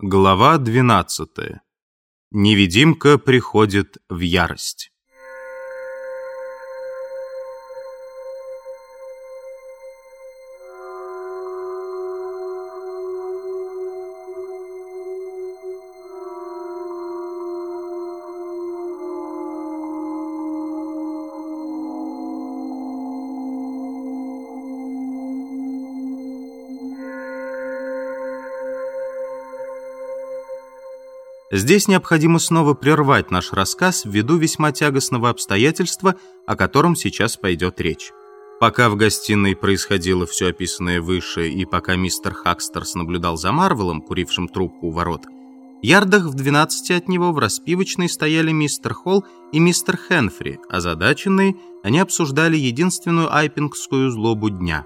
Глава 12. Невидимка приходит в ярость. Здесь необходимо снова прервать наш рассказ ввиду весьма тягостного обстоятельства, о котором сейчас пойдет речь. Пока в гостиной происходило все описанное выше, и пока мистер Хакстерс наблюдал за Марвелом, курившим трубку у ворот, ярдах в 12 от него в распивочной стояли мистер Холл и мистер Хенфри, озадаченные, они обсуждали единственную айпингскую злобу дня.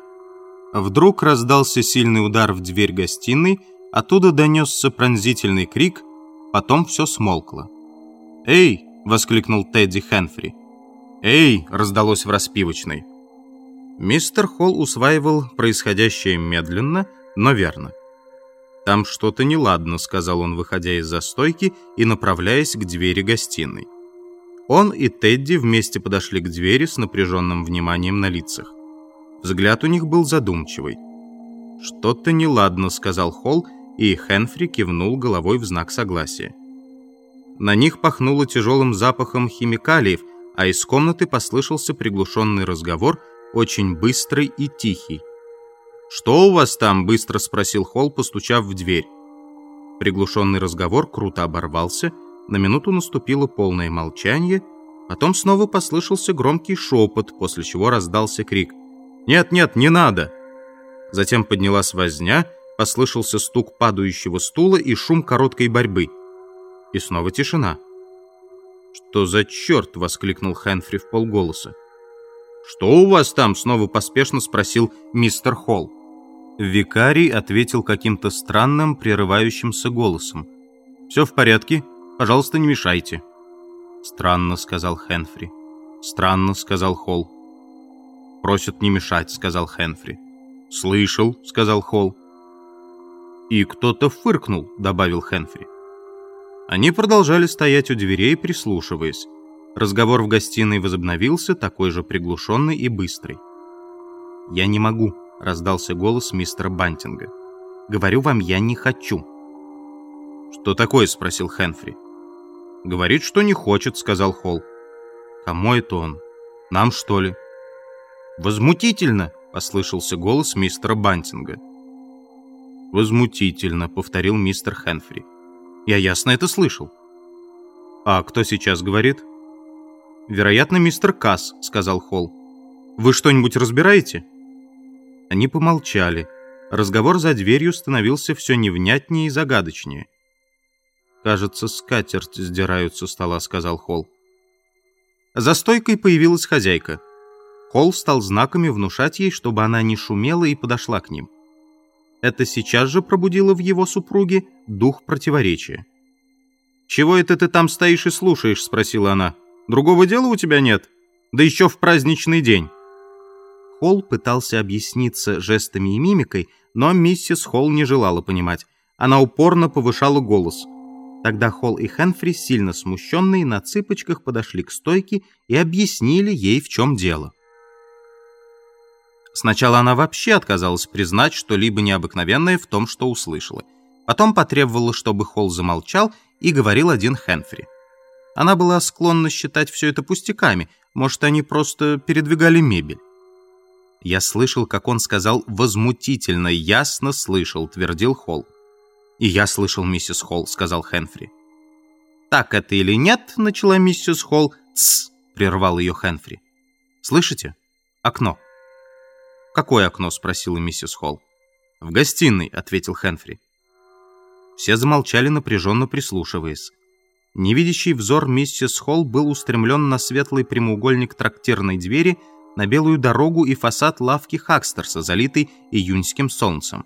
Вдруг раздался сильный удар в дверь гостиной, оттуда донесся пронзительный крик — Потом все смолкло. «Эй!» — воскликнул Тедди Хенфри. «Эй!» — раздалось в распивочной. Мистер Холл усваивал происходящее медленно, но верно. «Там что-то неладно», — сказал он, выходя из застойки и направляясь к двери гостиной. Он и Тедди вместе подошли к двери с напряженным вниманием на лицах. Взгляд у них был задумчивый. «Что-то неладно», — сказал Холл, — и Хенфри кивнул головой в знак согласия. На них пахнуло тяжелым запахом химикалиев, а из комнаты послышался приглушенный разговор, очень быстрый и тихий. «Что у вас там?» — быстро спросил Холл, постучав в дверь. Приглушенный разговор круто оборвался, на минуту наступило полное молчание, потом снова послышался громкий шепот, после чего раздался крик. «Нет, нет, не надо!» Затем поднялась возня — Послышался стук падающего стула и шум короткой борьбы. И снова тишина. «Что за черт?» — воскликнул Хенфри в полголоса. «Что у вас там?» — снова поспешно спросил мистер Холл. Викарий ответил каким-то странным, прерывающимся голосом. «Все в порядке. Пожалуйста, не мешайте». «Странно», — сказал Хенфри. «Странно», — сказал Холл. «Просят не мешать», — сказал Хенфри. «Слышал», — сказал Холл. «И кто-то фыркнул», — добавил Хенфри. Они продолжали стоять у дверей, прислушиваясь. Разговор в гостиной возобновился, такой же приглушенный и быстрый. «Я не могу», — раздался голос мистера Бантинга. «Говорю вам, я не хочу». «Что такое?» — спросил Хенфри. «Говорит, что не хочет», — сказал Холл. «Кому это он? Нам, что ли?» «Возмутительно!» — послышался голос мистера Бантинга. «Возмутительно», — повторил мистер Хенфри. «Я ясно это слышал». «А кто сейчас говорит?» «Вероятно, мистер Касс», — сказал Холл. «Вы что-нибудь разбираете?» Они помолчали. Разговор за дверью становился все невнятнее и загадочнее. «Кажется, скатерть сдирают со стола», — сказал Холл. За стойкой появилась хозяйка. Холл стал знаками внушать ей, чтобы она не шумела и подошла к ним. Это сейчас же пробудило в его супруге дух противоречия. «Чего это ты там стоишь и слушаешь?» — спросила она. «Другого дела у тебя нет? Да еще в праздничный день». Холл пытался объясниться жестами и мимикой, но миссис Холл не желала понимать. Она упорно повышала голос. Тогда Холл и Хенфри, сильно смущенные, на цыпочках подошли к стойке и объяснили ей, в чем дело. Сначала она вообще отказалась признать что-либо необыкновенное в том, что услышала. Потом потребовала, чтобы Холл замолчал, и говорил один Хенфри. Она была склонна считать все это пустяками, может, они просто передвигали мебель. «Я слышал, как он сказал «возмутительно, ясно слышал», — твердил Холл. «И я слышал, миссис Холл», — сказал Хенфри. «Так это или нет?» — начала миссис Холл. «Тсс!» — прервал ее Хенфри. «Слышите? Окно». «Какое окно?» — спросила миссис Холл. «В гостиной», — ответил Хенфри. Все замолчали, напряженно прислушиваясь. Невидящий взор миссис Холл был устремлен на светлый прямоугольник трактирной двери, на белую дорогу и фасад лавки Хакстерса, залитый июньским солнцем.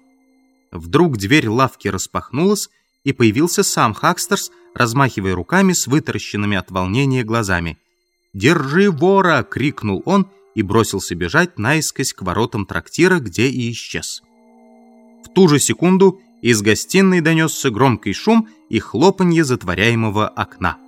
Вдруг дверь лавки распахнулась, и появился сам Хакстерс, размахивая руками с вытаращенными от волнения глазами. «Держи вора!» — крикнул он и бросился бежать наискось к воротам трактира, где и исчез. В ту же секунду Из гостиной донесся громкий шум и хлопанье затворяемого окна.